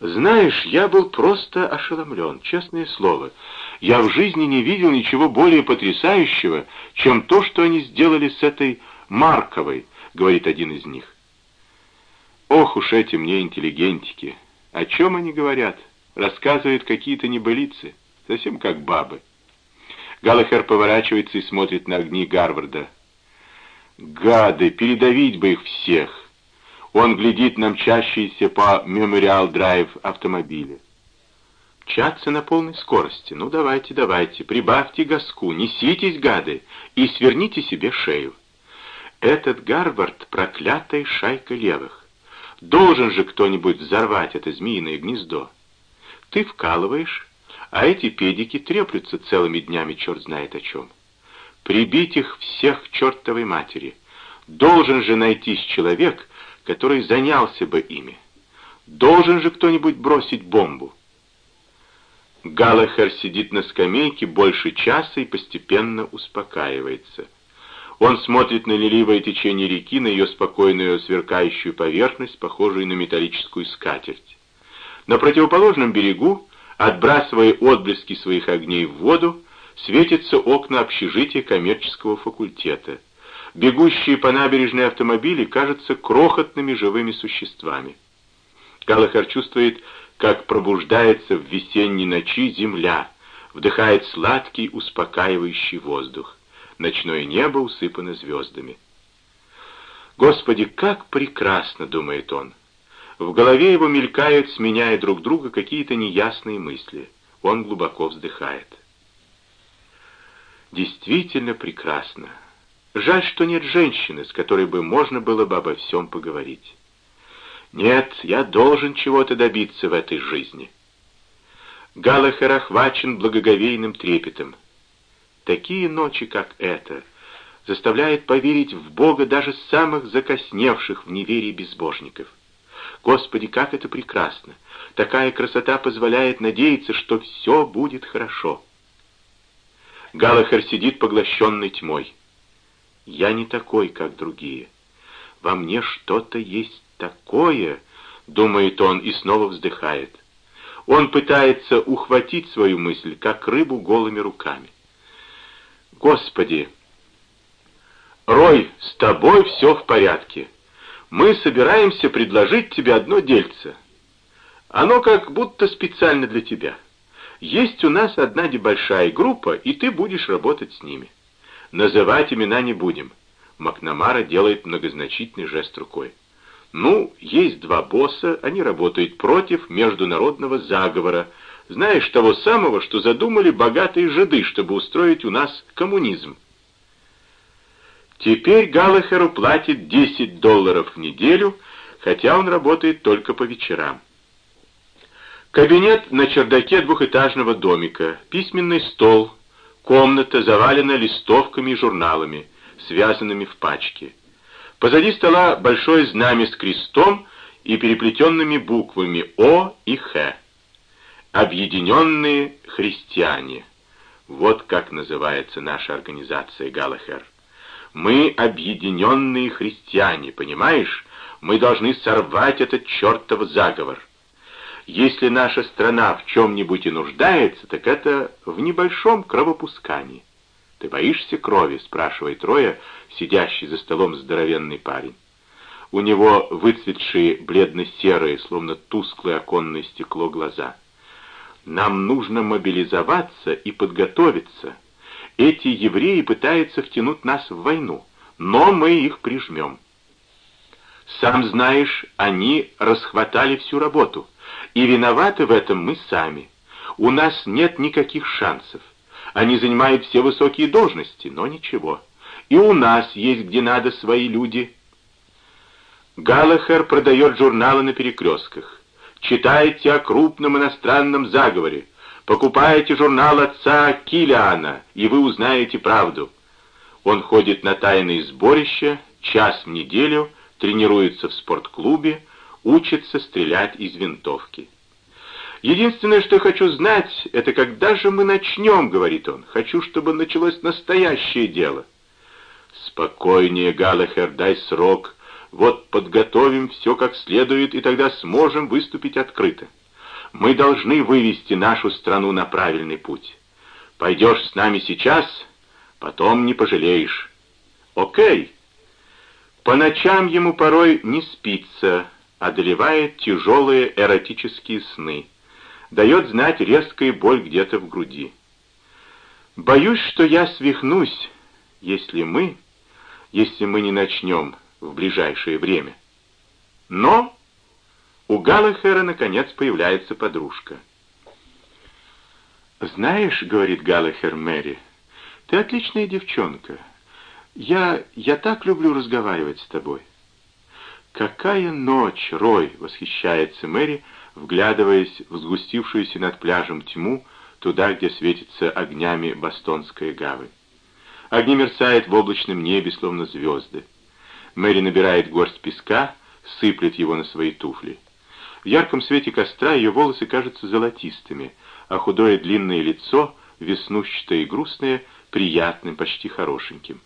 Знаешь, я был просто ошеломлен, честное слово. Я в жизни не видел ничего более потрясающего, чем то, что они сделали с этой Марковой, говорит один из них. Ох уж эти мне интеллигентики. О чем они говорят? Рассказывают какие-то небылицы, совсем как бабы. Галлахер поворачивается и смотрит на огни Гарварда. Гады, передавить бы их всех. Он глядит на мчащиеся по Мемориал-драйв автомобили. Мчаться на полной скорости. Ну, давайте, давайте, прибавьте газку, неситесь, гады, и сверните себе шею. Этот Гарвард — проклятая шайка левых. Должен же кто-нибудь взорвать это змеиное гнездо. Ты вкалываешь, а эти педики треплются целыми днями черт знает о чем. Прибить их всех к чертовой матери. Должен же найтись человек, который занялся бы ими. Должен же кто-нибудь бросить бомбу. Галахер сидит на скамейке больше часа и постепенно успокаивается. Он смотрит на лиливое течение реки, на ее спокойную сверкающую поверхность, похожую на металлическую скатерть. На противоположном берегу, отбрасывая отблески своих огней в воду, светятся окна общежития коммерческого факультета — Бегущие по набережной автомобили кажутся крохотными живыми существами. Галахар чувствует, как пробуждается в весенней ночи земля, вдыхает сладкий, успокаивающий воздух. Ночное небо усыпано звездами. «Господи, как прекрасно!» — думает он. В голове его мелькают, сменяя друг друга, какие-то неясные мысли. Он глубоко вздыхает. «Действительно прекрасно!» Жаль, что нет женщины, с которой бы можно было бы обо всем поговорить. Нет, я должен чего-то добиться в этой жизни. Галахер охвачен благоговейным трепетом. Такие ночи, как эта, заставляют поверить в Бога даже самых закосневших в неверии безбожников. Господи, как это прекрасно! Такая красота позволяет надеяться, что все будет хорошо. Галахер сидит поглощенный тьмой. Я не такой, как другие. Во мне что-то есть такое, думает он и снова вздыхает. Он пытается ухватить свою мысль, как рыбу голыми руками. Господи! Рой, с тобой все в порядке. Мы собираемся предложить тебе одно дельце. Оно как будто специально для тебя. Есть у нас одна небольшая группа, и ты будешь работать с ними. Называть имена не будем. Макнамара делает многозначительный жест рукой. Ну, есть два босса, они работают против международного заговора, знаешь, того самого, что задумали богатые жиды, чтобы устроить у нас коммунизм. Теперь Галлахеру платит 10 долларов в неделю, хотя он работает только по вечерам. Кабинет на чердаке двухэтажного домика, письменный стол, Комната завалена листовками и журналами, связанными в пачке. Позади стола большое знамя с крестом и переплетенными буквами О и Х. Объединенные христиане. Вот как называется наша организация Галахер. Мы объединенные христиане, понимаешь? Мы должны сорвать этот чертов заговор. Если наша страна в чем-нибудь и нуждается, так это в небольшом кровопускании. «Ты боишься крови?» — спрашивает Роя, сидящий за столом здоровенный парень. У него выцветшие бледно-серые, словно тусклое оконное стекло, глаза. «Нам нужно мобилизоваться и подготовиться. Эти евреи пытаются втянуть нас в войну, но мы их прижмем». «Сам знаешь, они расхватали всю работу». И виноваты в этом мы сами. У нас нет никаких шансов. Они занимают все высокие должности, но ничего. И у нас есть где надо свои люди. Галлахер продает журналы на перекрестках. Читайте о крупном иностранном заговоре. Покупайте журнал отца Килиана, и вы узнаете правду. Он ходит на тайные сборища, час в неделю, тренируется в спортклубе, учится стрелять из винтовки. «Единственное, что хочу знать, это когда же мы начнем», — говорит он. «Хочу, чтобы началось настоящее дело». «Спокойнее, Галахер, дай срок. Вот подготовим все как следует, и тогда сможем выступить открыто. Мы должны вывести нашу страну на правильный путь. Пойдешь с нами сейчас, потом не пожалеешь. Окей. По ночам ему порой не спится, одолевает тяжелые эротические сны. Дает знать резкая боль где-то в груди. Боюсь, что я свихнусь, если мы, если мы не начнем в ближайшее время. Но у Галлахера, наконец, появляется подружка. «Знаешь, — говорит Галлахер Мэри, — ты отличная девчонка. Я, я так люблю разговаривать с тобой». «Какая ночь, Рой!» — восхищается Мэри, вглядываясь в сгустившуюся над пляжем тьму, туда, где светится огнями Бостонская гавань. Огни мерцают в облачном небе, словно звезды. Мэри набирает горсть песка, сыплет его на свои туфли. В ярком свете костра ее волосы кажутся золотистыми, а худое длинное лицо, веснущатое и грустное, приятным, почти хорошеньким.